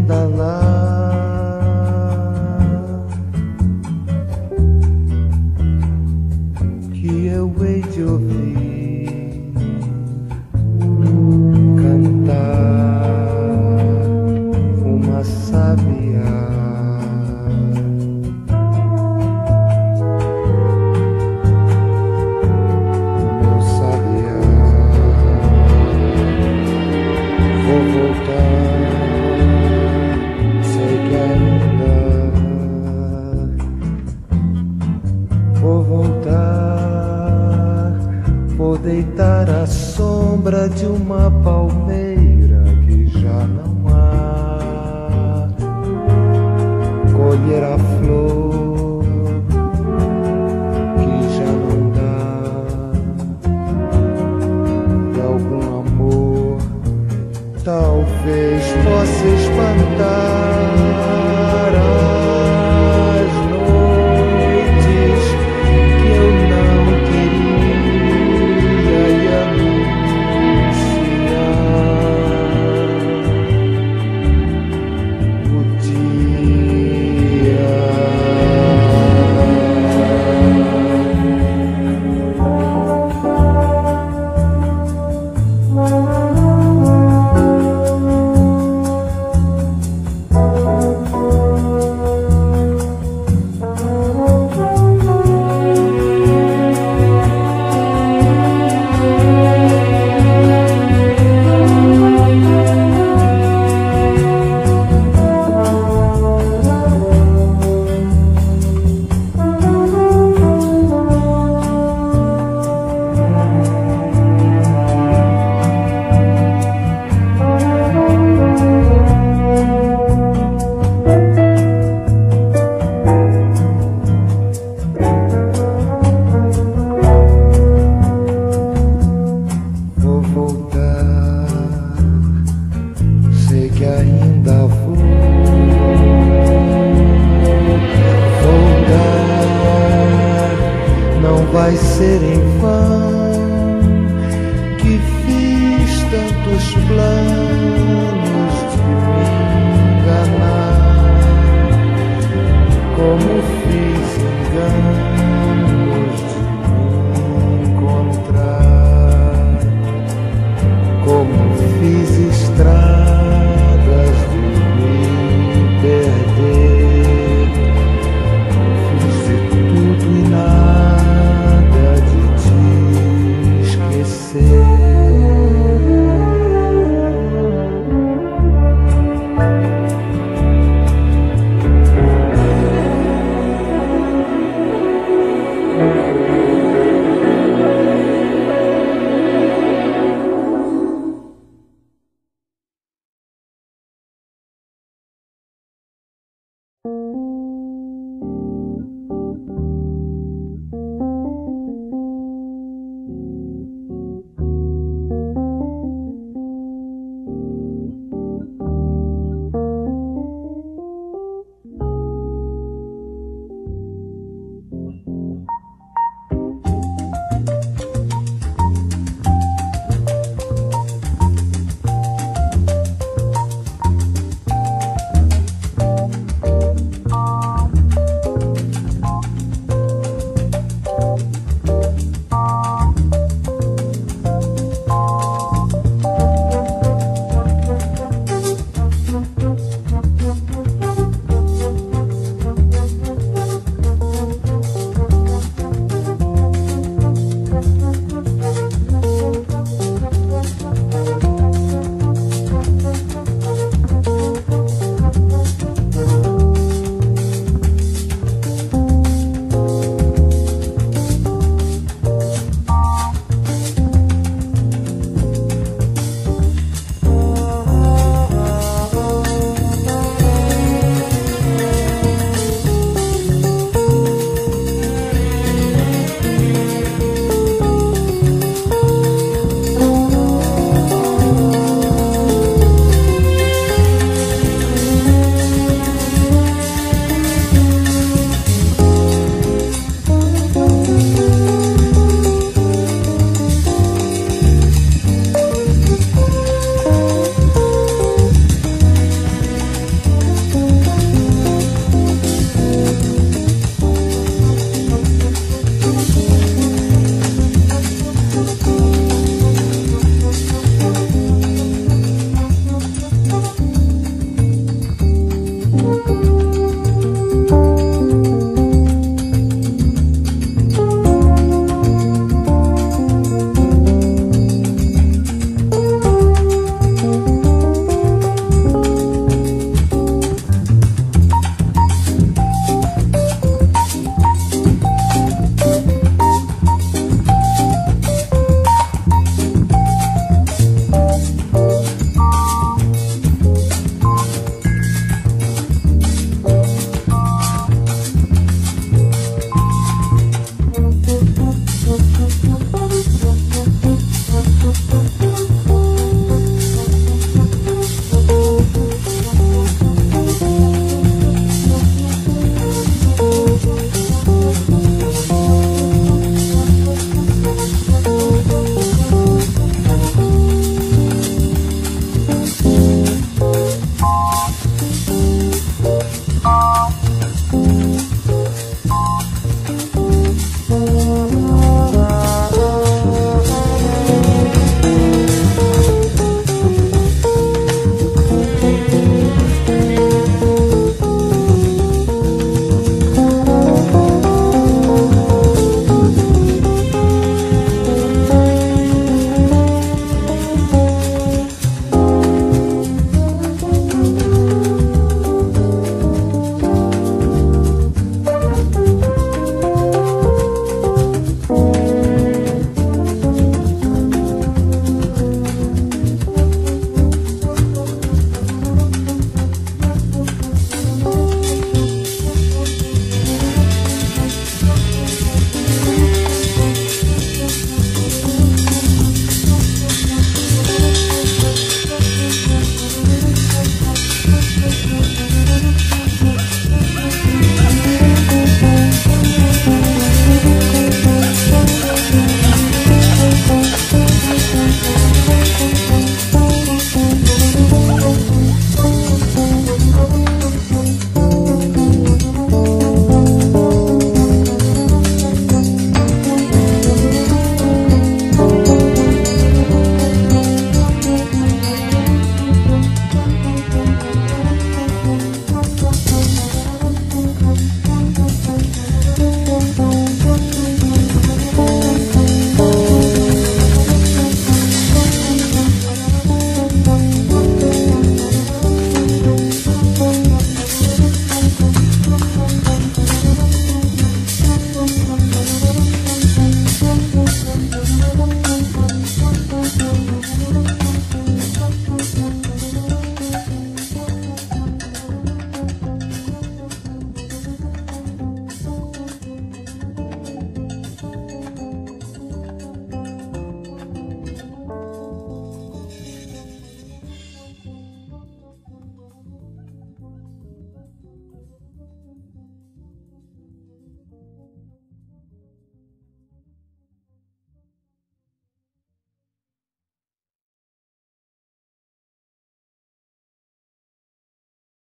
ainda lá.